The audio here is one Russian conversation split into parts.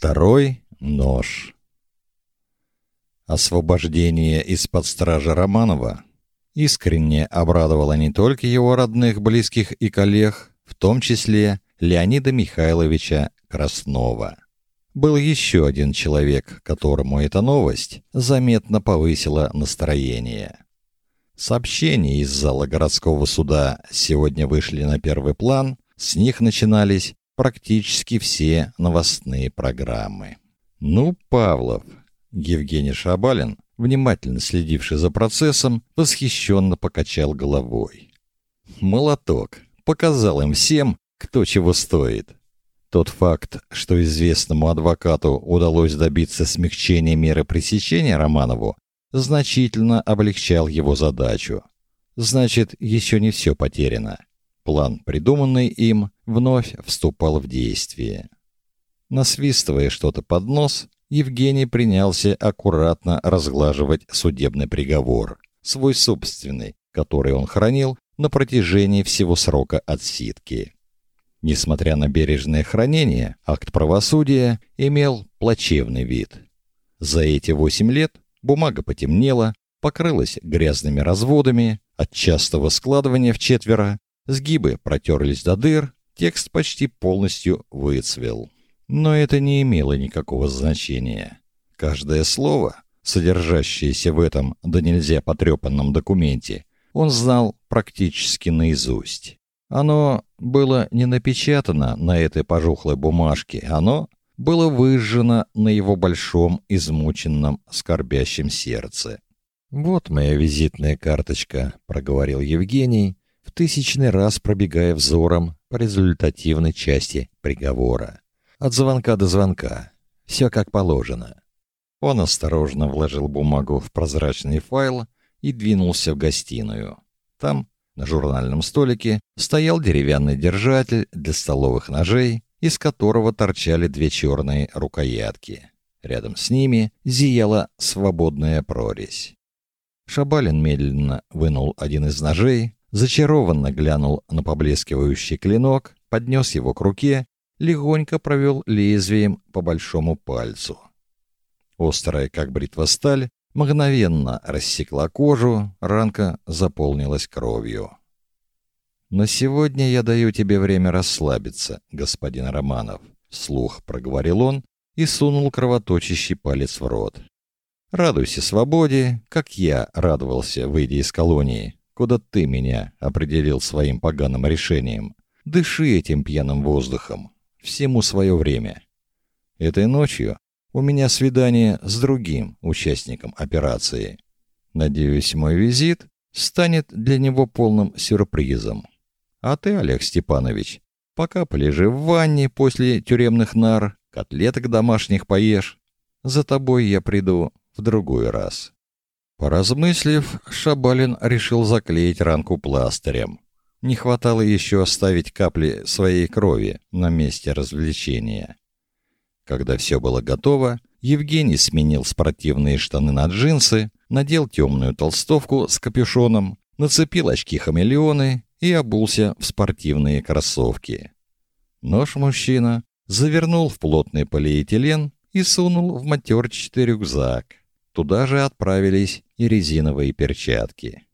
Второй нож. Освобождение из-под стражи Романова искренне обрадовало не только его родных, близких и коллег, в том числе Леонида Михайловича Краснова. Был еще один человек, которому эта новость заметно повысила настроение. Сообщения из зала городского суда сегодня вышли на первый план, с них начинались практически все новостные программы. Ну, Павлов, Евгений Шабалин, внимательно следивший за процессом, восхищенно покачал головой. Молоток показал им всем, кто чего стоит. Тот факт, что известному адвокату удалось добиться смягчения меры пресечения Романову, значительно облегчал его задачу. Значит, еще не все потеряно. План, придуманный им, вновь вступал в действие. Насвистывая что-то под нос, Евгений принялся аккуратно разглаживать судебный приговор, свой собственный, который он хранил на протяжении всего срока отсидки. Несмотря на бережное хранение, акт правосудия имел плачевный вид. За эти восемь лет бумага потемнела, покрылась грязными разводами, от частого складывания в четверо Сгибы протерлись до дыр, текст почти полностью выцвел. Но это не имело никакого значения. Каждое слово, содержащееся в этом да нельзя потрепанном документе, он знал практически наизусть. Оно было не напечатано на этой пожухлой бумажке, оно было выжжено на его большом, измученном, скорбящем сердце. «Вот моя визитная карточка», — проговорил Евгений, в тысячный раз пробегая взором по результативной части приговора. От звонка до звонка. Все как положено. Он осторожно вложил бумагу в прозрачный файл и двинулся в гостиную. Там, на журнальном столике, стоял деревянный держатель для столовых ножей, из которого торчали две черные рукоятки. Рядом с ними зияла свободная прорезь. Шабалин медленно вынул один из ножей, зачарованно глянул на поблескивающий клинок, поднес его к руке, легонько провел лезвием по большому пальцу. Острая, как бритва сталь, мгновенно рассекла кожу, ранка заполнилась кровью. «На сегодня я даю тебе время расслабиться, господин Романов», — слух проговорил он и сунул кровоточащий палец в рот. «Радуйся свободе, как я радовался, выйдя из колонии куда ты меня определил своим поганым решением. Дыши этим пьяным воздухом. Всему свое время. Этой ночью у меня свидание с другим участником операции. Надеюсь, мой визит станет для него полным сюрпризом. А ты, Олег Степанович, пока полежи в ванне после тюремных нар, котлеток домашних поешь. За тобой я приду в другой раз. Поразмыслив, Шабалин решил заклеить ранку пластырем. Не хватало еще оставить капли своей крови на месте развлечения. Когда все было готово, Евгений сменил спортивные штаны на джинсы, надел темную толстовку с капюшоном, нацепил очки-хамелеоны и обулся в спортивные кроссовки. Нож мужчина завернул в плотный полиэтилен и сунул в матерчатый рюкзак. Туда же отправились и резиновые перчатки.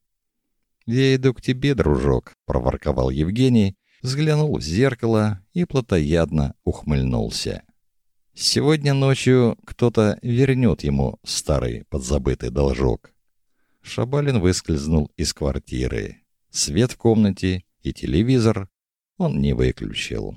«Я иду к тебе, дружок», — проворковал Евгений, взглянул в зеркало и плотоядно ухмыльнулся. «Сегодня ночью кто-то вернет ему старый подзабытый должок». Шабалин выскользнул из квартиры. Свет в комнате и телевизор он не выключил.